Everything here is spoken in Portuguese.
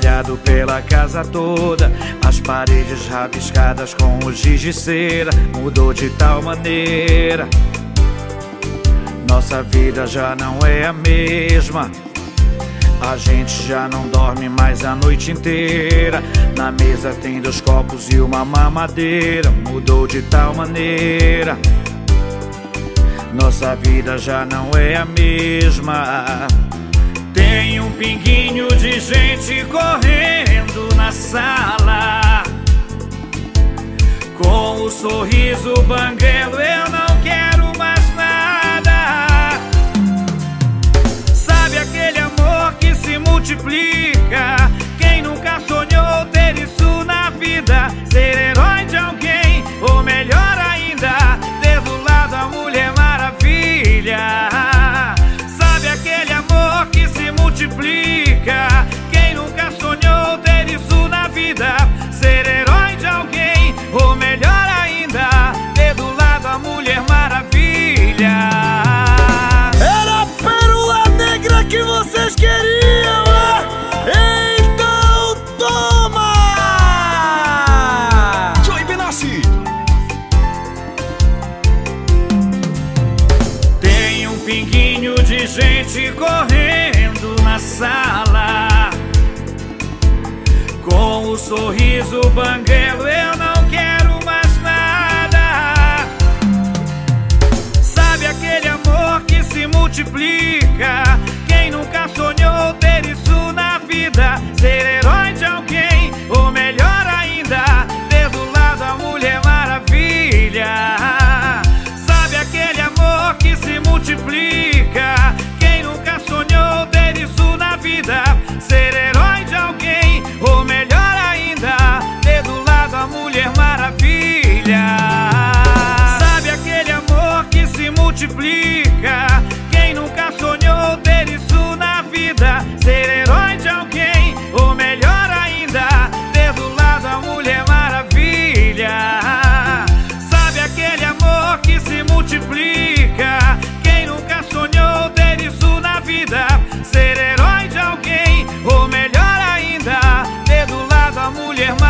espalhado pela casa toda. As paredes rabiscadas com o giz de cera. Mudou de tal maneira. Nossa vida já não é a mesma. A gente já não dorme mais a noite inteira. Na mesa tem dois copos e uma mamadeira. Mudou de tal maneira. Nossa vida já não é a mesma. Tem um pinguinho gente correndo na sala. Com o sorriso banguelo, eu não pinguinho de gente correndo na sala. Com o sorriso banguelo, eu não Quem nunca sonhou ter isso na vida? Ser herói de alguém, ou melhor ainda. Ter do lado a Mulher Maravilha. Sabe aquele amor que se multiplica? Quem nunca sonhou ter isso na vida? Ser herói de alguém, ou melhor ainda. Ter do lado a mulher maravilha.